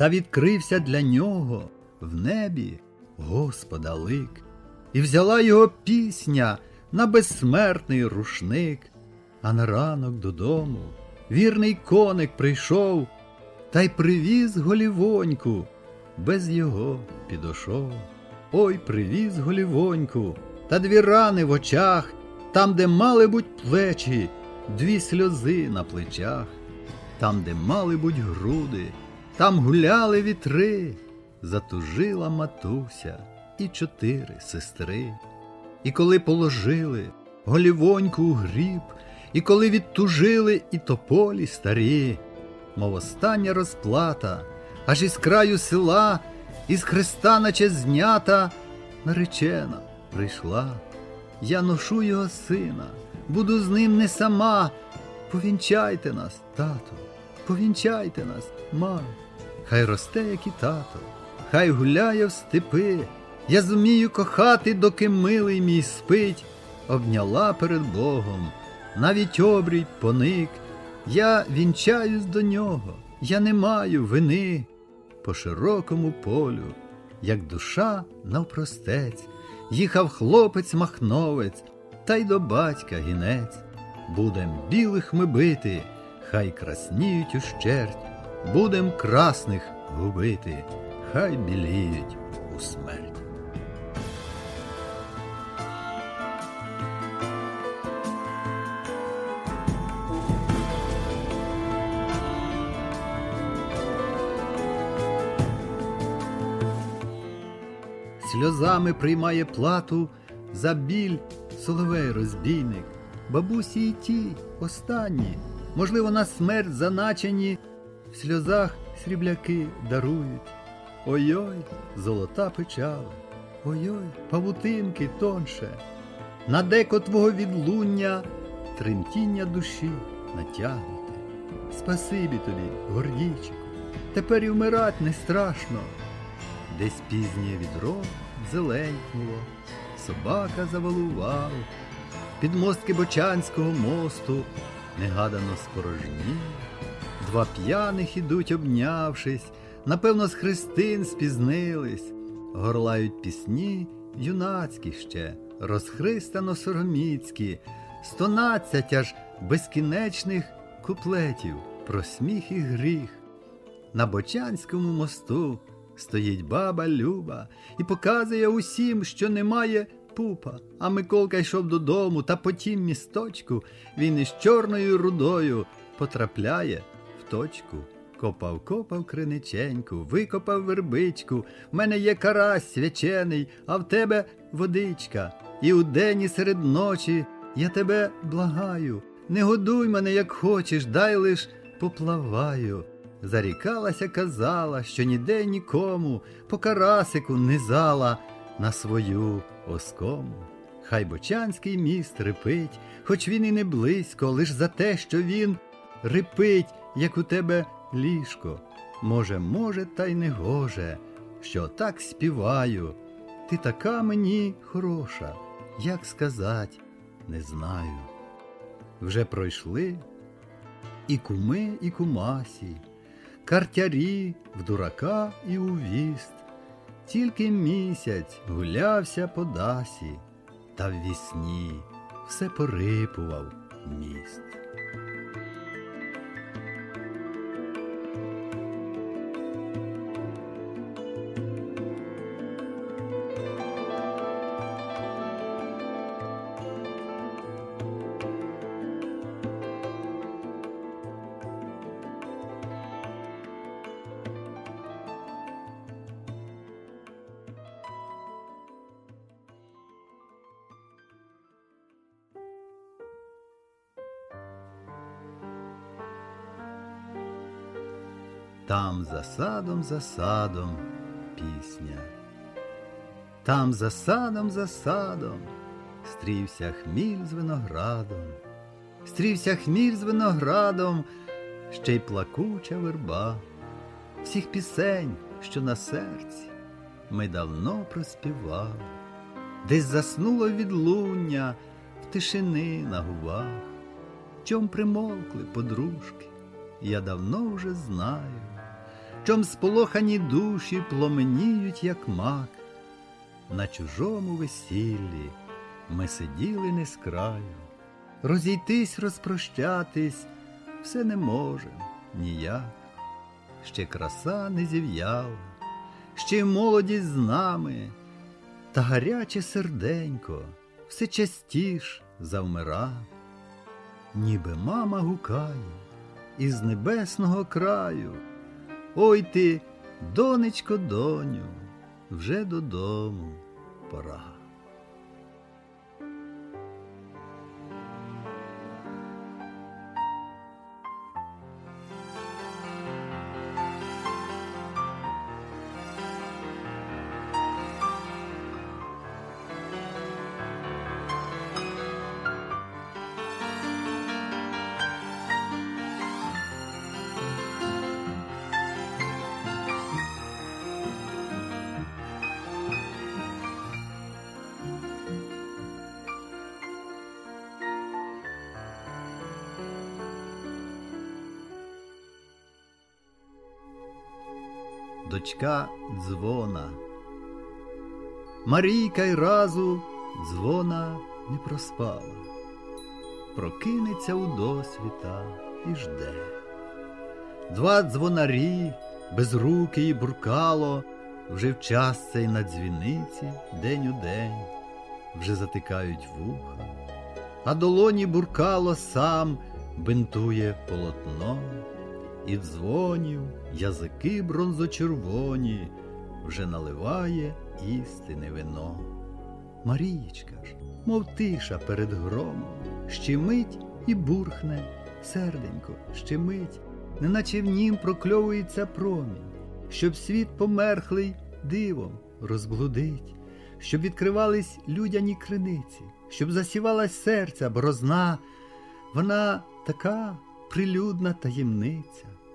та відкрився для нього в небі Господа лик, і взяла його пісня на безсмертний рушник, а на ранок додому вірний коник прийшов та й привіз голівоньку, без його підошов. Ой, привіз голівоньку, та дві рани в очах, там, де мали буть плечі, дві сльози на плечах, там, де мали буть груди, там гуляли вітри, затужила матуся і чотири сестри. І коли положили голівоньку у гріб, і коли відтужили і тополі старі, мов остання розплата, аж із краю села, із хреста, наче знята, наречена прийшла. Я ношу його сина, буду з ним не сама. Повінчайте нас, тато, повінчайте нас, мамо. Хай росте, як і тато, хай гуляє в степи. Я зумію кохати, доки милий мій спить, обняла перед Богом, навіть обрій поник. Я вінчаюсь до нього, я не маю вини по широкому полю, як душа навпростець, їхав хлопець махновець, та й до батька гінець. Будем білих ми бити, хай красніють ущерть, будем красних губити, хай біліють у смерть. Сльозами приймає плату за біль соловей розбійник, бабусі й ті останні, можливо, на смерть заначені, в сльозах срібляки дарують. Ой-ой, золота печала, ой-ой, павутинки тонше, на деко твого відлуння тремтіння душі натягнуте. Спасибі тобі, гордійчику, тепер і вмирать не страшно. Десь пізнє відро зеленькнуло, собака завалував, підмостки Бочанського мосту негадано спорожні. Два п'яних ідуть, обнявшись, напевно, з хрестин спізнились, горлають пісні юнацькі ще, розхристано сороміцькі, стонадцять аж безкінечних куплетів про сміх і гріх. На Бочанському мосту стоїть баба Люба і показує усім, що немає пупа. А Миколка йшов додому, та по тім місточку він із чорною рудою потрапляє в точку. Копав, копав криниченьку, викопав вербичку. В мене є карась свячений, а в тебе водичка. І удень, і серед ночі я тебе благаю. Не годуй мене, як хочеш, дай лиш поплаваю. Зарікалася, казала, що ніде нікому по карасику не зала на свою оскому. Хай бочанський міст рипить, хоч він і не близько, лиш за те, що він рипить, як у тебе ліжко. Може, може, та й не гоже, що так співаю. Ти така мені хороша, як сказать, не знаю. Вже пройшли і куми, і кумасі картярі в дурака і у віст, тільки місяць гулявся по дасі, та в вісні все порипував міст. Там за садом, за садом пісня. Там за садом, за садом стрівся хміль з виноградом, стрівся хміль з виноградом, ще й плакуча верба. Всіх пісень, що на серці, ми давно проспівали, десь заснуло відлуння в тишини на губах, чом примовкли подружки, я давно вже знаю чом сполохані душі пломеніють, як мак. На чужому весіллі ми сиділи не з краю, розійтись, розпрощатись все не можем ніяк. Ще краса не зів'яла, ще й молодість з нами, та гаряче серденько все частіш завмира, ніби мама гукає із небесного краю. Ой ти, донечко, доню, вже додому пора. Дочка дзвона. Марійка й разу дзвона не проспала, прокинеться у досвіта і жде. Два дзвонарі без руки і буркало, вже в час цей на дзвіниці день у день, вже затикають вуха, а долоні буркало сам бинтує полотно і дзвонів, язики бронзочервоні, вже наливає істини вино. Марієчка ж, мов тиша перед громом, щемить і бурхне, серденько, щемить, неначе в нім прокльовується промінь, щоб світ померхлий дивом розблудить, щоб відкривались людяні криниці, щоб засівалась серця борозна, вона така прилюдна таємниця